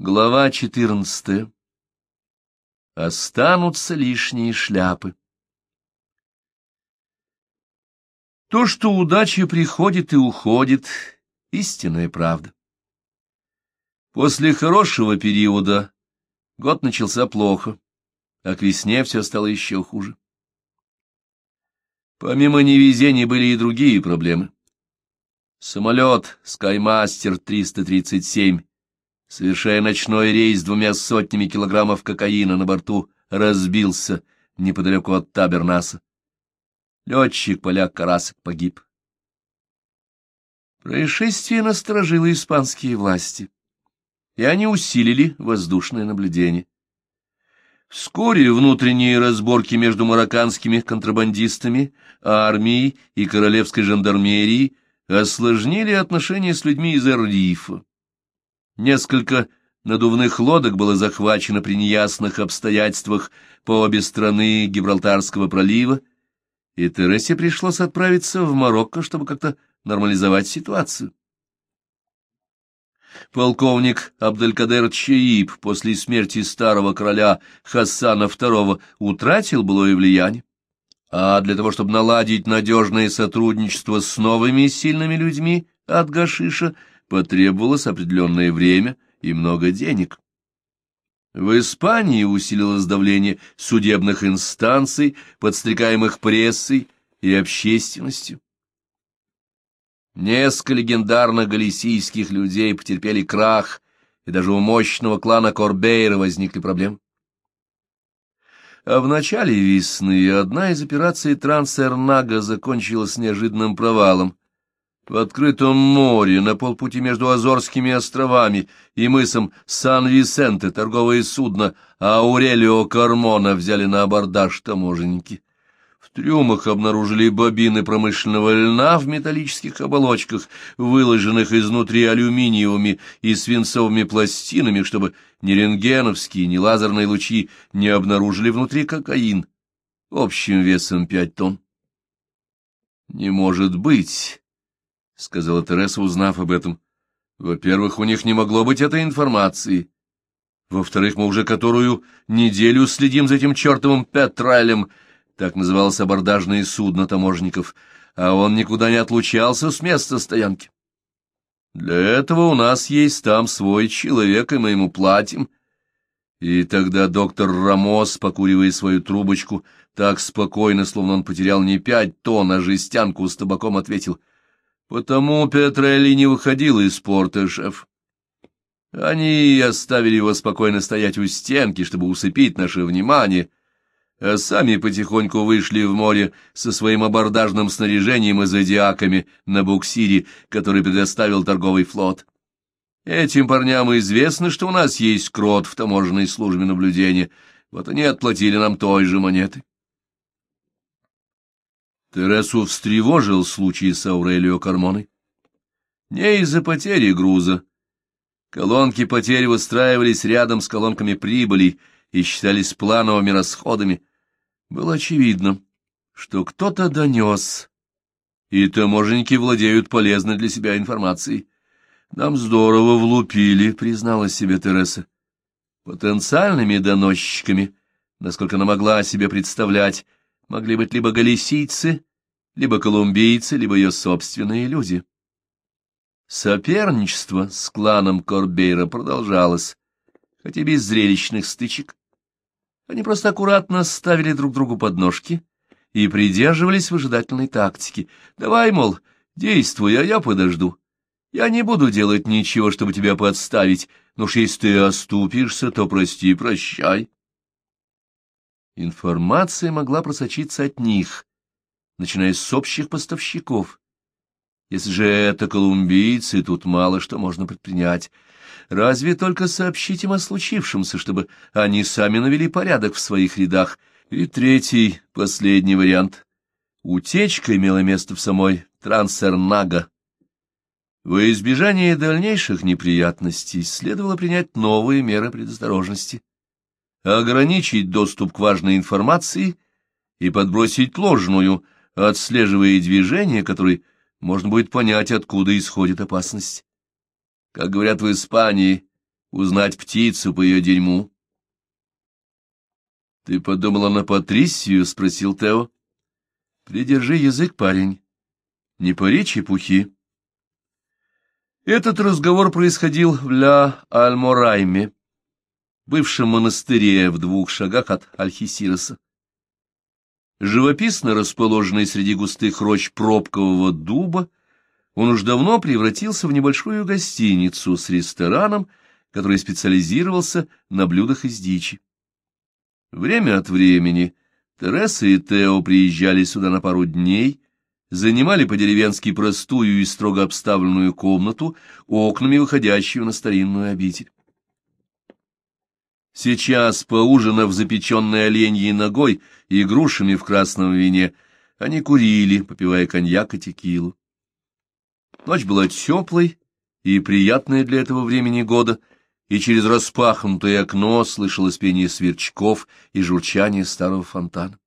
Глава четырнадцатая. Останутся лишние шляпы. То, что удача приходит и уходит, — истинная правда. После хорошего периода год начался плохо, а к весне все стало еще хуже. Помимо невезений были и другие проблемы. Самолет «Скаймастер 337», совершая ночной рейс с двумя сотнями килограммов кокаина на борту, разбился неподалеку от Табернаса. Летчик-поляк Карасик погиб. Происшествие насторожило испанские власти, и они усилили воздушное наблюдение. Вскоре внутренние разборки между марокканскими контрабандистами, армией и королевской жандармерией осложнили отношения с людьми из Эр-Рифа. Несколько надувных лодок было захвачено при неясных обстоятельствах по обе стороны Гибралтарского пролива, и Тересе пришлось отправиться в Марокко, чтобы как-то нормализовать ситуацию. Полковник Абделькадер Чаиб после смерти старого короля Хасана II утратил былое влияние, а для того, чтобы наладить надежное сотрудничество с новыми сильными людьми от Гашиша, потребовалось определенное время и много денег. В Испании усилилось давление судебных инстанций, подстрекаемых прессой и общественностью. Несколько легендарных галисийских людей потерпели крах, и даже у мощного клана Корбейра возникли проблемы. А в начале весны одна из операций Трансернага закончилась неожиданным провалом. В открытом море, на полпути между Азорскими островами и мысом Сан-Висенте, торговое судно Аурелио Кармона взяли на абордаж таможенники. В трюмах обнаружили бобины промышленного льна в металлических оболочках, выложенных изнутри алюминиевыми и свинцовыми пластинами, чтобы ни рентгеновские, ни лазерные лучи не обнаружили внутри кокаин, общим весом пять тонн. «Не может быть», — сказала Тереса, узнав об этом. «Во-первых, у них не могло быть этой информации. Во-вторых, мы уже которую неделю следим за этим чертовым Петралем, — так называлось абордажное судно таможенников, а он никуда не отлучался с места стоянки. Для этого у нас есть там свой человек, и мы ему платим. И тогда доктор Рамос, покуривая свою трубочку, так спокойно, словно он потерял не пять тонн, а жестянку с табаком, ответил, «Потому Петрелли не выходил из порта, шеф. Они оставили его спокойно стоять у стенки, чтобы усыпить наше внимание» а сами потихоньку вышли в море со своим абордажным снаряжением и зодиаками на буксире, который предоставил торговый флот. Этим парням известно, что у нас есть крот в таможенной службе наблюдения, вот они отплатили нам той же монеты. Тересу встревожил случай с Аурелио Кармоной. Не из-за потери груза. Колонки потерь выстраивались рядом с колонками прибыли и считались плановыми расходами, было очевидно, что кто-то донес, и таможенники владеют полезной для себя информацией. Нам здорово влупили, призналась себе Тереса. Потенциальными доносчиками, насколько она могла себе представлять, могли быть либо галисийцы, либо колумбийцы, либо ее собственные люди. Соперничество с кланом Корбейра продолжалось, хотя без зрелищных стычек. Они просто аккуратно ставили друг другу подножки и придерживались выжидательной тактики. Давай, мол, действуй, а я подожду. Я не буду делать ничего, чтобы тебя подставить, но уж если ты оступишься, то прости, прощай. Информация могла просочиться от них, начиная с общих поставщиков. Если же это колумбийцы, тут мало что можно предпринять. Разве только сообщить им о случившемся, чтобы они сами навели порядок в своих рядах. И третий, последний вариант. Утечка имела место в самой Трансернага. Во избежание дальнейших неприятностей следовало принять новые меры предосторожности, ограничить доступ к важной информации и подбросить ложную, отслеживая движения, которые можно будет понять, откуда исходит опасность. Как говорят в Испании, узнать птицу по ее дерьму. — Ты подумала на Патрисию? — спросил Тео. — Придержи язык, парень. Не пари чепухи. Этот разговор происходил в Ля-Альморайме, бывшем монастыре в двух шагах от Альхисироса. Живописно расположенный среди густых рощ пробкового дуба, он уж давно превратился в небольшую гостиницу с рестораном, который специализировался на блюдах из дичи. Время от времени Тереса и Тео приезжали сюда на пару дней, занимали по-деревенски простую и строго обставленную комнату, окнами выходящую на старинную обитель. Сейчас, поужинав запеченной оленьей ногой и грушами в красном вине, они курили, попивая коньяк и текилу. Ночь была теплой и приятная для этого времени года, и через распахнутое окно слышалось пение сверчков и журчание старого фонтана.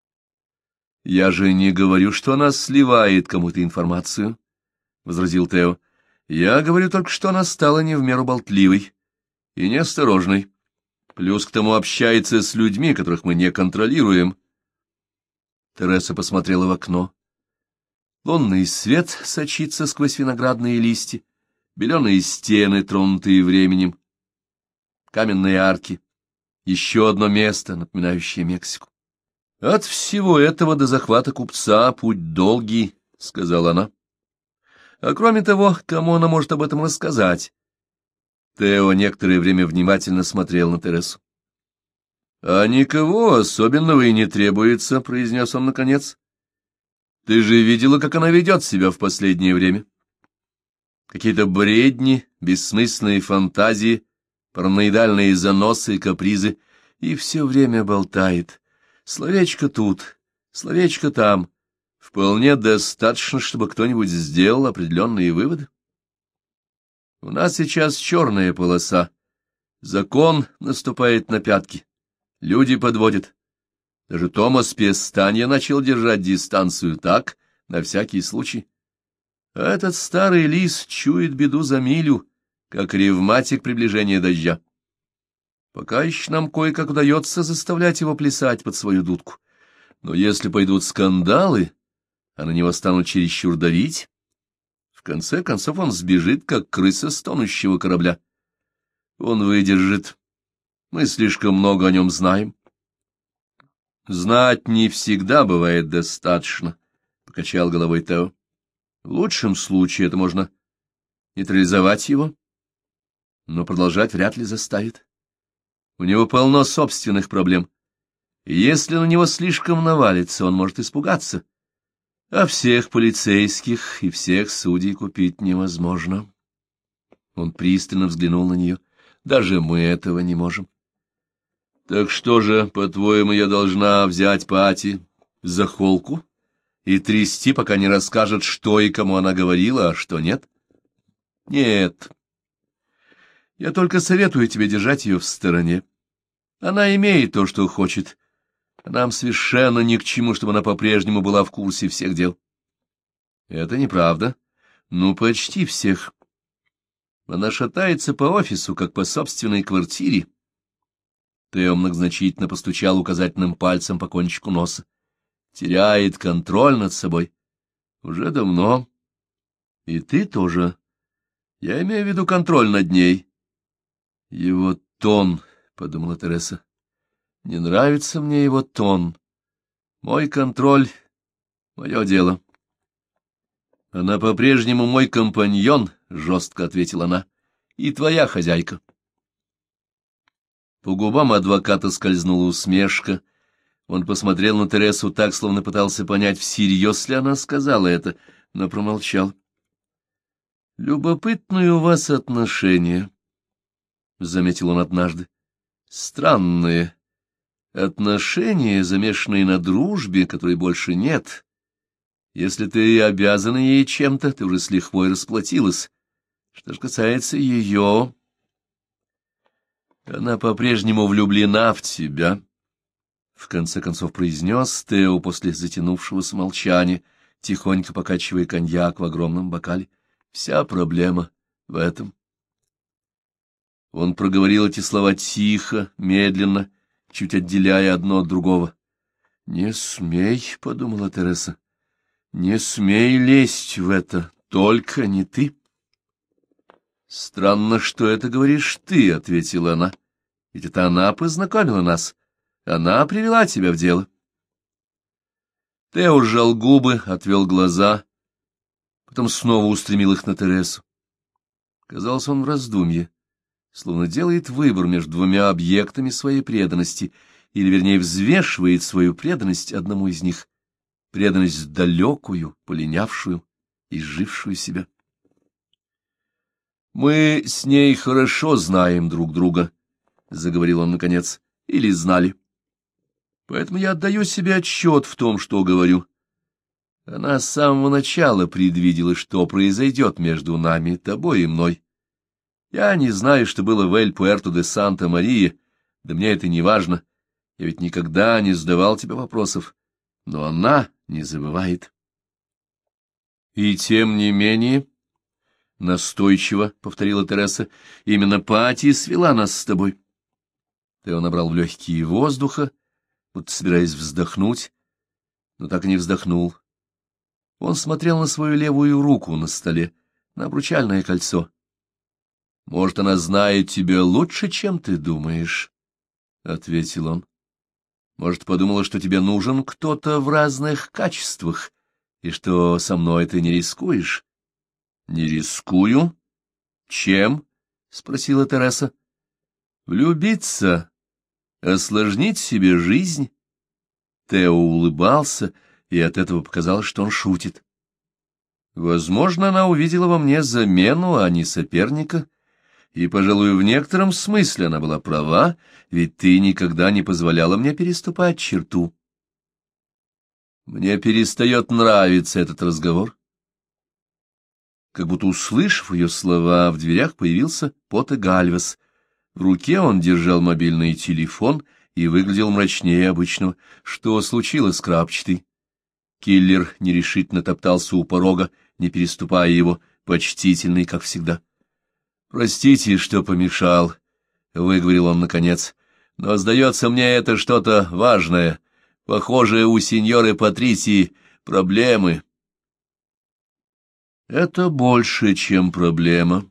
— Я же не говорю, что она сливает кому-то информацию, — возразил Тео. — Я говорю только, что она стала не в меру болтливой и неосторожной. Плюс к тому общается с людьми, которых мы не контролируем. Тереса посмотрела в окно. Лунный свет сочится сквозь виноградные листья, беленые стены, тронутые временем, каменные арки, еще одно место, напоминающее Мексику. От всего этого до захвата купца путь долгий, — сказала она. А кроме того, кому она может об этом рассказать? Тео некоторое время внимательно смотрел на Тересу. — А никого особенного и не требуется, — произнес он наконец. — Ты же видела, как она ведет себя в последнее время. Какие-то бредни, бессмысленные фантазии, параноидальные заносы и капризы, и все время болтает. Словечко тут, словечко там. Вполне достаточно, чтобы кто-нибудь сделал определенные выводы. У нас сейчас черная полоса. Закон наступает на пятки. Люди подводят. Даже Томас Пестанья начал держать дистанцию так, на всякий случай. А этот старый лис чует беду за милю, как ревматик приближения дождя. Пока еще нам кое-как удается заставлять его плясать под свою дудку. Но если пойдут скандалы, а на него станут чересчур давить, в конце концов он сбежит, как крыса с тонущего корабля. Он выдержит. Мы слишком много о нем знаем. Знать не всегда бывает достаточно, — покачал головой Тео. В лучшем случае это можно нейтрализовать его, но продолжать вряд ли заставит. У него полно собственных проблем. Если на него слишком навалится, он может испугаться. А всех полицейских и всех судей купить невозможно. Он пристально взглянул на нее. Даже мы этого не можем. Так что же, по-твоему, я должна взять Пати за холку и трясти, пока не расскажет, что и кому она говорила, а что нет? Нет. Я только советую тебе держать ее в стороне. Она имеет то, что хочет, нам совершенно ни к чему, чтобы она по-прежнему была в курсе всех дел. Это неправда. Ну, почти всех. Она шатается по офису, как по собственной квартире. Тео многозначительно постучал указательным пальцем по кончику носа. Теряет контроль над собой. Уже давно. И ты тоже. Я имею в виду контроль над ней. Его тон, — подумала Тереса. Не нравится мне его тон. Мой контроль — мое дело. Она по-прежнему мой компаньон, — жестко ответила она, — и твоя хозяйка. По губам адвоката скользнула усмешка. Он посмотрел на Тересу так, словно пытался понять, всерьез ли она сказала это, но промолчал. — Любопытные у вас отношения, — заметил он однажды. — Странные. Отношения, замешанные на дружбе, которой больше нет. Если ты обязана ей чем-то, ты уже с лихвой расплатилась. Что же касается ее... Она по-прежнему влюблена в тебя, — в конце концов произнес Тео после затянувшегося молчания, тихонько покачивая коньяк в огромном бокале. Вся проблема в этом. Он проговорил эти слова тихо, медленно, чуть отделяя одно от другого. «Не смей», — подумала Тереса, — «не смей лезть в это, только не ты». «Странно, что это говоришь ты», — ответила она. «Ведь это она познакомила нас. Она привела тебя в дело». Тео сжал губы, отвел глаза, потом снова устремил их на Тересу. Казалось, он в раздумье, словно делает выбор между двумя объектами своей преданности, или, вернее, взвешивает свою преданность одному из них, преданность далекую, полинявшую, изжившую себя. «Мы с ней хорошо знаем друг друга», — заговорил он наконец, — «или знали. Поэтому я отдаю себе отчет в том, что говорю. Она с самого начала предвидела, что произойдет между нами, тобой и мной. Я не знаю, что было в Эль-Пуэрто де Санта-Мария, да мне это не важно. Я ведь никогда не задавал тебе вопросов, но она не забывает. И тем не менее, — настойчиво повторила Тереса, — именно Пати свела нас с тобой. Тео набрал в легкие воздуха, будто собираясь вздохнуть, но так и не вздохнул. Он смотрел на свою левую руку на столе, на обручальное кольцо. «Может, она знает тебя лучше, чем ты думаешь?» — ответил он. «Может, подумала, что тебе нужен кто-то в разных качествах, и что со мной ты не рискуешь?» «Не рискую? Чем?» — спросила Тереса. «Влюбиться? Осложнить себе жизнь?» Тео улыбался, и от этого показалось, что он шутит. Возможно, она увидела во мне замену, а не соперника, и, пожалуй, в некотором смысле она была права, ведь ты никогда не позволяла мне переступать черту. Мне перестает нравиться этот разговор. Как будто услышав ее слова, в дверях появился Пота Гальвес. В руке он держал мобильный телефон и выглядел мрачнее обычного. Что случилось, крапчатый? Киллер нерешительно топтался у порога, не переступая его, почтительный, как всегда. «Простите, что помешал», — выговорил он наконец, — «но, сдается мне, это что-то важное. Похоже, у сеньоры Патрисии проблемы». «Это больше, чем проблема»,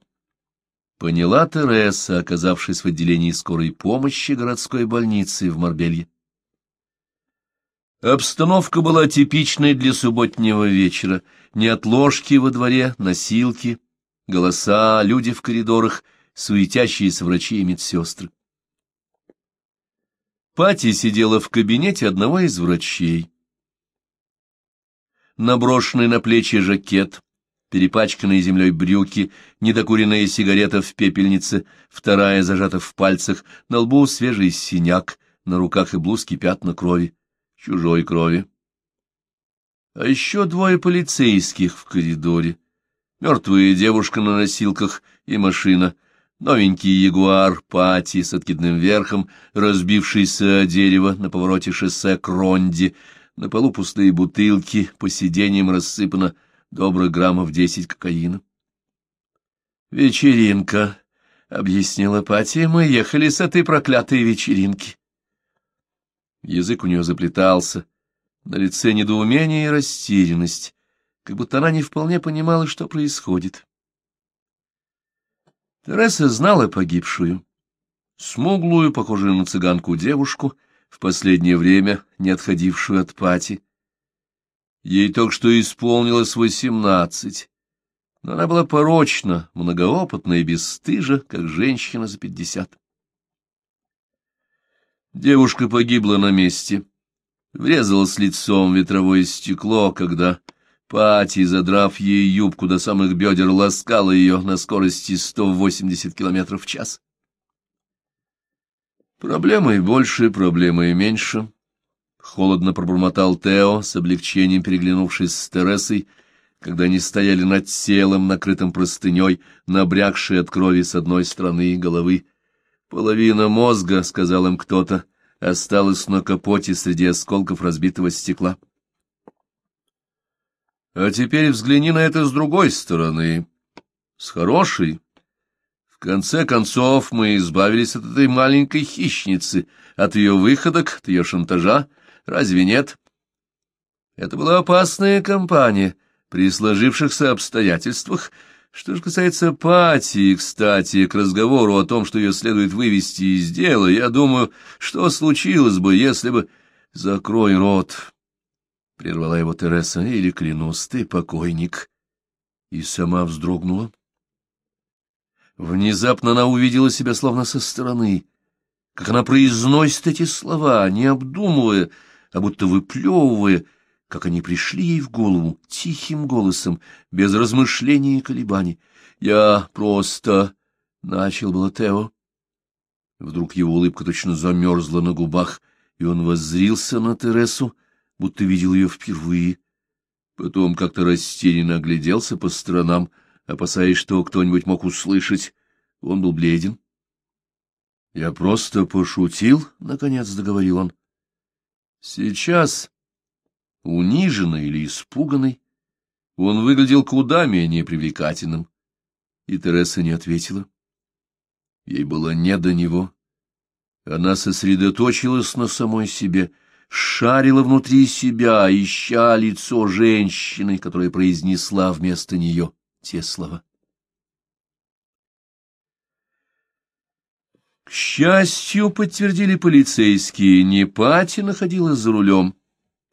— поняла Тереса, оказавшись в отделении скорой помощи городской больницы в Марбелье. Обстановка была типичной для субботнего вечера. Неотложки во дворе, носилки — голоса, люди в коридорах, суетящиеся врачи и медсестры. Пати сидела в кабинете одного из врачей. Наброшенный на плечи жакет, перепачканные землей брюки, недокуренная сигарета в пепельнице, вторая зажата в пальцах, на лбу свежий синяк, на руках и блузке пятна крови, чужой крови. А еще двое полицейских в коридоре мертвая девушка на носилках и машина, новенький ягуар Пати с откидным верхом, разбившийся дерево на повороте шоссе к Ронде, на полу пустые бутылки, по сиденьям рассыпано добрых граммов десять кокаина. «Вечеринка», — объяснила Пати, — «мы ехали с этой проклятой вечеринки». Язык у нее заплетался, на лице недоумение и растерянность как будто она не вполне понимала, что происходит. Тереса знала погибшую, смуглую, похожую на цыганку девушку, в последнее время не отходившую от пати. Ей только что исполнилось восемнадцать, но она была порочна, многоопытна и бесстыжа, как женщина за пятьдесят. Девушка погибла на месте, врезалась лицом в ветровое стекло, когда Пати, задрав ей юбку до самых бедер, ласкала ее на скорости 180 км в час. Проблемы больше, проблемы меньше. Холодно пробормотал Тео, с облегчением переглянувшись с Тересой, когда они стояли над телом, накрытым простыней, набрякшей от крови с одной стороны головы. Половина мозга, — сказал им кто-то, — осталась на капоте среди осколков разбитого стекла. А теперь взгляни на это с другой стороны, с хорошей. В конце концов мы избавились от этой маленькой хищницы, от ее выходок, от ее шантажа. Разве нет? Это была опасная компания при сложившихся обстоятельствах. Что же касается Пати, кстати, к разговору о том, что ее следует вывести из дела, я думаю, что случилось бы, если бы... Закрой рот, — прервала его Тереса, — или, клянусь, ты покойник. И сама вздрогнула. Внезапно она увидела себя словно со стороны, как она произносит эти слова, не обдумывая, а будто выплевывая, как они пришли ей в голову, тихим голосом, без размышлений и колебаний. «Я просто...» — начал было Тео. Вдруг его улыбка точно замерзла на губах, и он воззрился на Тересу, будто видел ее впервые. Потом как-то растерянно огляделся по сторонам, опасаясь, что кто-нибудь мог услышать. Он был бледен. — Я просто пошутил, — наконец договорил он. Сейчас, униженный или испуганный, он выглядел куда менее привлекательным, и Тереса не ответила. Ей было не до него. Она сосредоточилась на самой себе — шарила внутри себя, ища лицо женщины, которая произнесла вместо нее те слова. К счастью, подтвердили полицейские, не Пати находилась за рулем,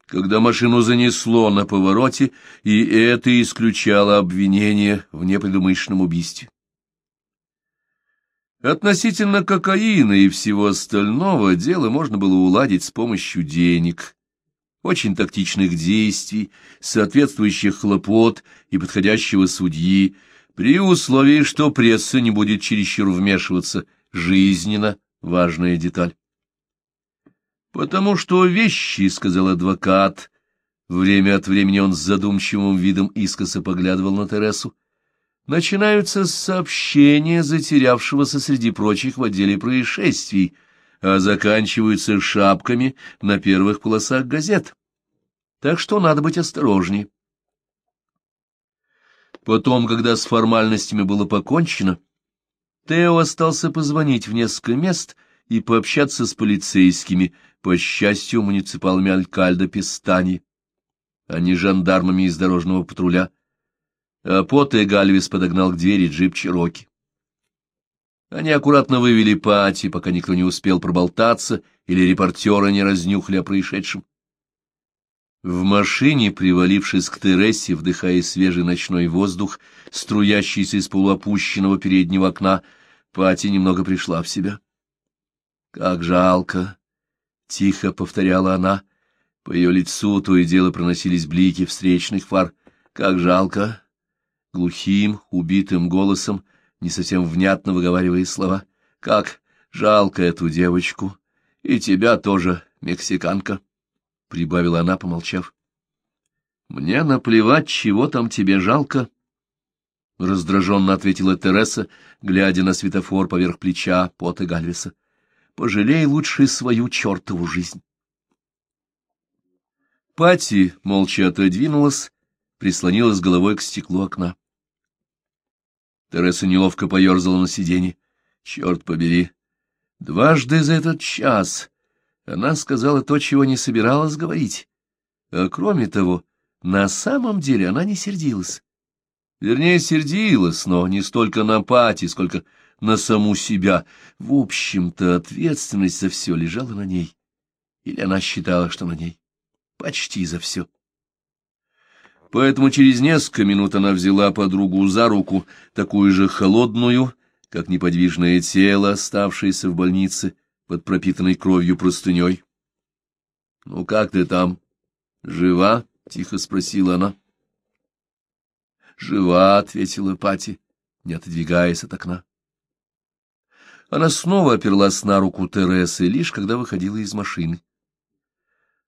когда машину занесло на повороте, и это исключало обвинение в непредумышленном убийстве. Относительно кокаина и всего остального дело можно было уладить с помощью денег, очень тактичных действий, соответствующих хлопот и подходящего судьи, при условии, что пресса не будет чересчур вмешиваться, жизненно важная деталь. «Потому что вещи», — сказал адвокат, время от времени он с задумчивым видом искоса поглядывал на Тересу, — начинаются с сообщения затерявшегося среди прочих в отделе происшествий, а заканчиваются шапками на первых полосах газет. Так что надо быть осторожнее. Потом, когда с формальностями было покончено, Тео остался позвонить в несколько мест и пообщаться с полицейскими, по счастью, муниципалами Алькальда Пистани, а не жандармами из дорожного патруля, а Потте Гальвис подогнал к двери джип Чироки. Они аккуратно вывели Пати, пока никто не успел проболтаться или репортеры не разнюхали о происшедшем. В машине, привалившись к Тересе, вдыхая свежий ночной воздух, струящийся из полуопущенного переднего окна, Пати немного пришла в себя. «Как жалко!» — тихо повторяла она. По ее лицу то и дело проносились блики встречных фар. «Как жалко!» Глухим, убитым голосом, не совсем внятно выговаривая слова. «Как жалко эту девочку! И тебя тоже, мексиканка!» — прибавила она, помолчав. «Мне наплевать, чего там тебе жалко!» — раздраженно ответила Тереса, глядя на светофор поверх плеча Пота Гальвеса. «Пожалей лучше свою чертову жизнь!» Пати молча отодвинулась, прислонилась головой к стеклу окна. Тереса неловко поерзала на сиденье. Черт побери! Дважды за этот час она сказала то, чего не собиралась говорить. А кроме того, на самом деле она не сердилась. Вернее, сердилась, но не столько на Пати, сколько на саму себя. В общем-то, ответственность за все лежала на ней. Или она считала, что на ней. Почти за все. Поэтому через несколько минут она взяла подругу за руку, такую же холодную, как неподвижное тело, оставшееся в больнице под пропитанной кровью простыней. — Ну как ты там? Жива? — тихо спросила она. — Жива, — ответила Пати, не отодвигаясь от окна. Она снова оперлась на руку Тересы, лишь когда выходила из машины.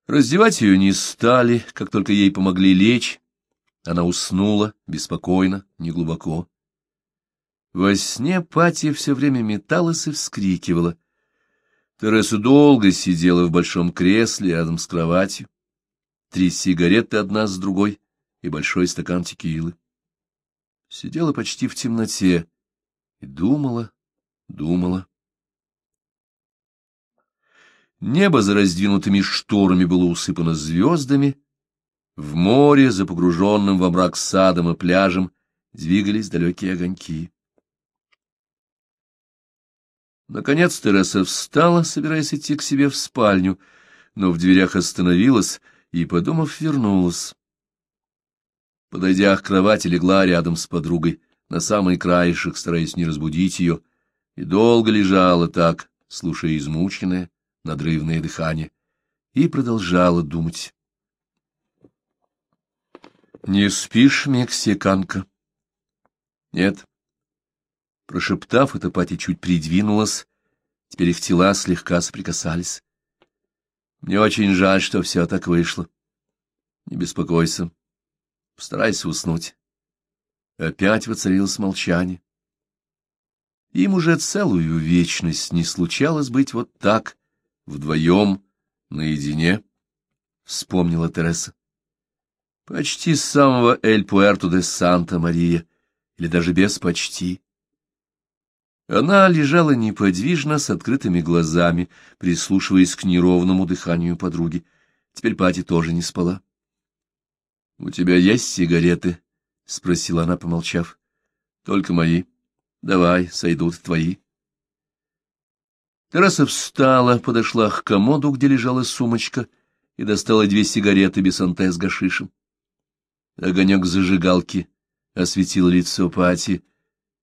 Раздевать ее не стали, как только ей помогли лечь, она уснула, беспокойно, неглубоко. Во сне Пати все время металась и вскрикивала. Тереса долго сидела в большом кресле рядом с кроватью. Три сигареты одна с другой и большой стакан текилы. Сидела почти в темноте И думала, думала. Небо за раздвинутыми шторами было усыпано звездами. В море, за погруженным во мрак садом и пляжем, двигались далекие огоньки. Наконец Тереса встала, собираясь идти к себе в спальню, но в дверях остановилась и, подумав, вернулась. Подойдя к кровати, легла рядом с подругой, на самый краешек, стараясь не разбудить ее, и долго лежала так, слушая измученное, надрывное дыхание, и продолжала думать. «Не спишь, мексиканка?» «Нет». Прошептав это, Пати чуть придвинулась, теперь их тела слегка соприкасались. «Мне очень жаль, что все так вышло. Не беспокойся. Постарайся уснуть». Опять воцарилось молчание. Им уже целую вечность не случалось быть вот так, вдвоем, наедине, — вспомнила Тереса. Почти с самого Эль-Пуэрто де Санта-Мария, или даже без почти. Она лежала неподвижно, с открытыми глазами, прислушиваясь к неровному дыханию подруги. Теперь Пати тоже не спала. — У тебя есть сигареты? — спросила она, помолчав. — Только мои. Давай, сойдут твои. Тераса встала, подошла к комоду, где лежала сумочка, и достала две сигареты бесанте с гашишем. Огонек зажигалки осветил лицо Пати,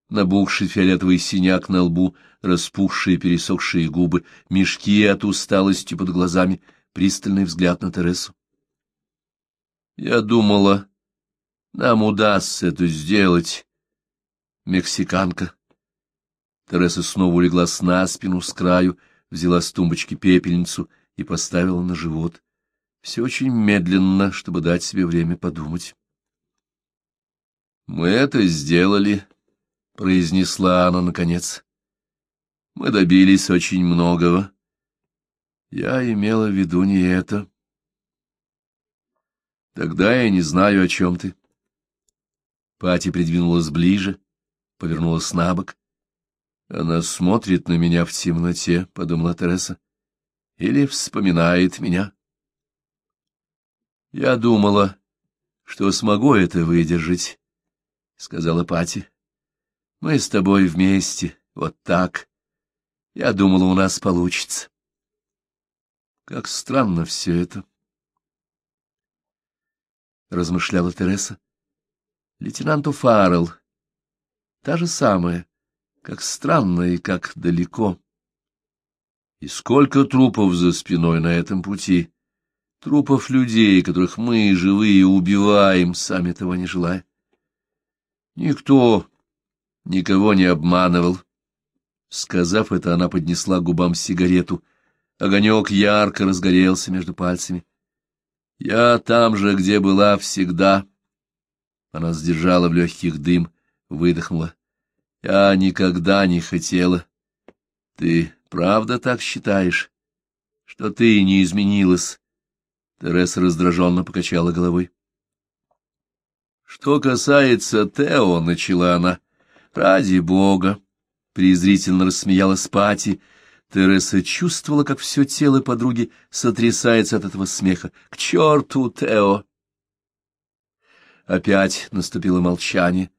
набухший фиолетовый синяк на лбу, распухшие пересохшие губы, мешки от усталости под глазами, пристальный взгляд на Тересу. Я думала, нам удастся это сделать, мексиканка. Тереса снова улеглась на спину с краю, взяла с тумбочки пепельницу и поставила на живот. Все очень медленно, чтобы дать себе время подумать. — Мы это сделали, — произнесла она наконец. — Мы добились очень многого. Я имела в виду не это. Тогда я не знаю, о чем ты. Пати придвинулась ближе, повернулась на бок. Она смотрит на меня в темноте, — подумала Тереса, — или вспоминает меня. Я думала, что смогу это выдержать, — сказала Пати. Мы с тобой вместе, вот так. Я думала, у нас получится. Как странно все это, — размышляла Тереса. Лейтенанту Фаррелл. Та же самая как странно и как далеко. И сколько трупов за спиной на этом пути, трупов людей, которых мы, живые, убиваем, сами того не желая. Никто никого не обманывал. Сказав это, она поднесла губам сигарету. Огонек ярко разгорелся между пальцами. Я там же, где была всегда. Она сдержала в легких дым, выдохнула. Я никогда не хотела. Ты правда так считаешь, что ты не изменилась? Тереса раздраженно покачала головой. Что касается Тео, — начала она, — ради бога, — презрительно рассмеялась Пати. Тереса чувствовала, как все тело подруги сотрясается от этого смеха. К черту, Тео! Опять наступило молчание,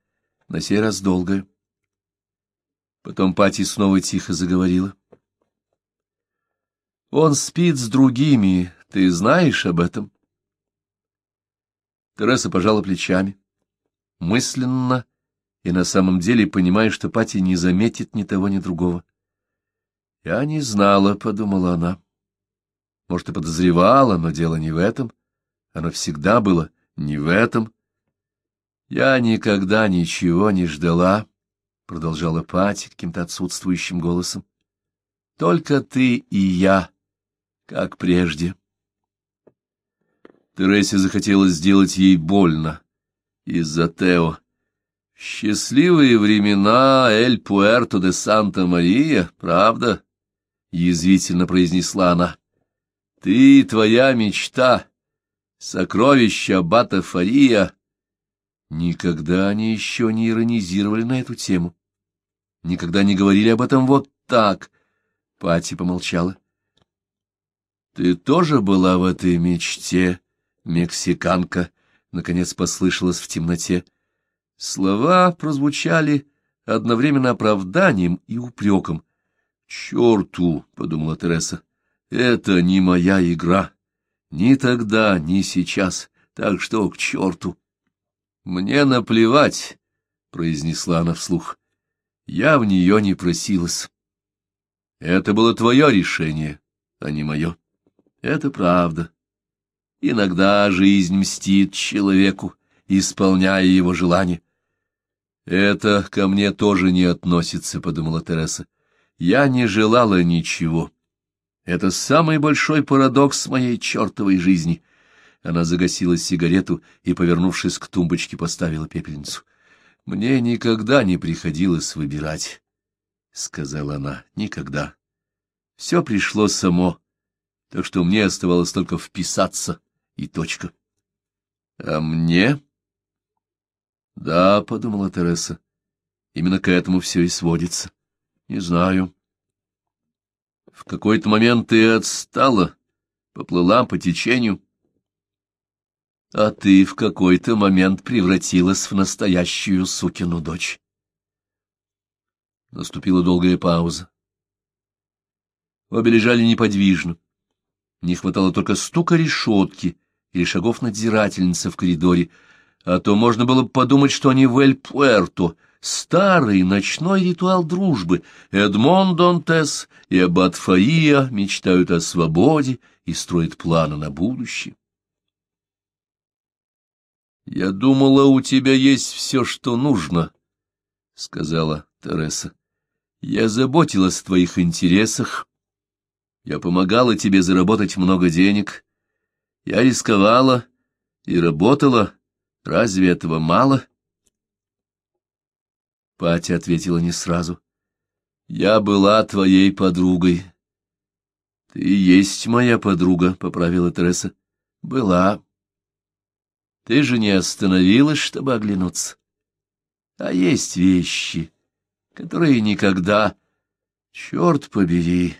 на сей раз долгое. Потом Пати снова тихо заговорила. «Он спит с другими, ты знаешь об этом?» Тереса пожала плечами, мысленно и на самом деле понимая, что Пати не заметит ни того, ни другого. «Я не знала», — подумала она. Может, и подозревала, но дело не в этом. Оно всегда было не в этом. Я никогда ничего не ждала, продолжала Пати каким-то отсутствующим голосом. Только ты и я, как прежде. Тересе захотелось сделать ей больно из-за Тео. Счастливые времена Эль-Пуэрто де Санта-Мария, правда? Язвительно произнесла она. Ты, твоя мечта, сокровище Аббата Фария. Никогда они еще не иронизировали на эту тему. никогда не говорили об этом вот так. Пати помолчала. Ты тоже была в этой мечте, мексиканка? Наконец послышалось в темноте. Слова прозвучали одновременно оправданием и упреком. «Черту!» — подумала Тереса. «Это не моя игра. Ни тогда, ни сейчас. Так что к черту!» «Мне наплевать!» — произнесла она вслух. «Я в нее не просилась. Это было твое решение, а не мое. Это правда. Иногда жизнь мстит человеку, исполняя его желания. «Это ко мне тоже не относится», — подумала Тереса. «Я не желала ничего. Это самый большой парадокс моей чертовой жизни». Она загасила сигарету и, повернувшись к тумбочке, поставила пепельницу. «Мне никогда не приходилось выбирать», — сказала она, — «никогда. Все пришло само, так что мне оставалось только вписаться, и точка». «А мне?» Да, — подумала Тереса, — именно к этому все и сводится. Не знаю. В какой-то момент ты отстала, поплыла по течению, а ты в какой-то момент превратилась в настоящую сукину дочь. Наступила долгая пауза. Обе лежали неподвижно. Не хватало только стука решетки или шагов надзирательницы в коридоре, а то можно было бы подумать, что они в Эль-Пуэрто, старый ночной ритуал дружбы. Эдмон Донтес и Аббат Фаия мечтают о свободе и строят планы на будущее. «Я думала, у тебя есть все, что нужно», — сказала Тереса. «Я заботилась о твоих интересах. Я помогала тебе заработать много денег. Я рисковала и работала, Разве этого мало? Патя ответила не сразу. Я была твоей подругой. Ты есть моя подруга, поправила Тереса. Была. Ты же не остановилась, чтобы оглянуться. А есть вещи, которые никогда... Черт побери!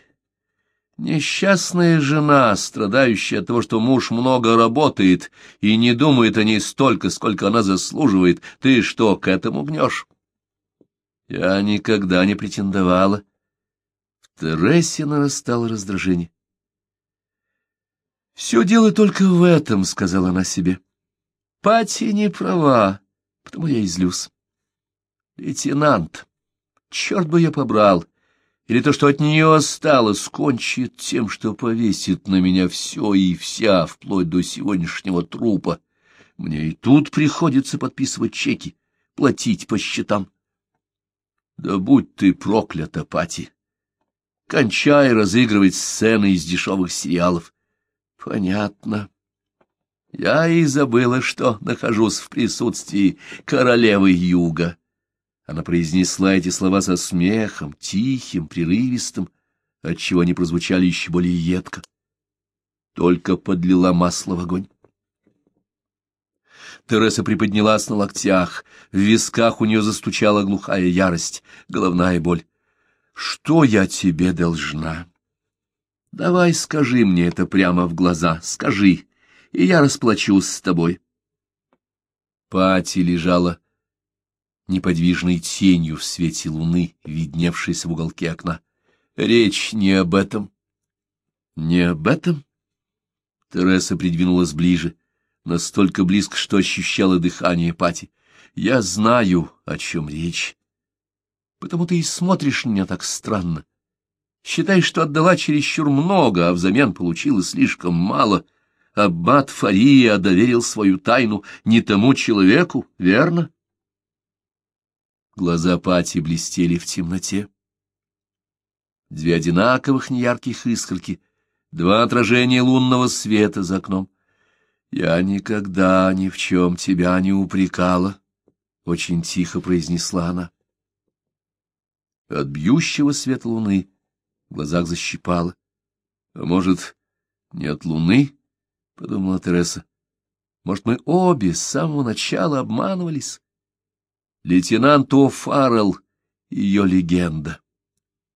Несчастная жена, страдающая от того, что муж много работает и не думает о ней столько, сколько она заслуживает, ты что, к этому гнешь? Я никогда не претендовала. В Тересе нарастало раздражение. «Все дело только в этом», — сказала она себе. «Пати не права, потому я излюсь. Лейтенант, черт бы я побрал!» Или то, что от нее осталось, кончит тем, что повесит на меня все и вся, вплоть до сегодняшнего трупа. Мне и тут приходится подписывать чеки, платить по счетам. Да будь ты проклята, Пати! Кончай разыгрывать сцены из дешевых сериалов. Понятно. Я и забыла, что нахожусь в присутствии королевы Юга. Она произнесла эти слова со смехом, тихим, прерывистым, отчего они прозвучали еще более едко. Только подлила масло в огонь. Тереса приподнялась на локтях, в висках у нее застучала глухая ярость, головная боль. «Что я тебе должна?» «Давай скажи мне это прямо в глаза, скажи, и я расплачусь с тобой». Пати лежала неподвижной тенью в свете луны, видневшейся в уголке окна. Речь не об этом. Не об этом? Тереса придвинулась ближе, настолько близко, что ощущала дыхание Пати. Я знаю, о чем речь. Потому ты и смотришь на меня так странно. Считай, что отдала чересчур много, а взамен получила слишком мало. Аббат Фария доверил свою тайну не тому человеку, верно? Глаза Пати блестели в темноте. Две одинаковых неярких искорки, два отражения лунного света за окном. «Я никогда ни в чем тебя не упрекала», — очень тихо произнесла она. От бьющего света луны в глазах защипала. «А может, не от луны?» — подумала Тереса. «Может, мы обе с самого начала обманывались?» Лейтенант О'Фаррелл ее легенда.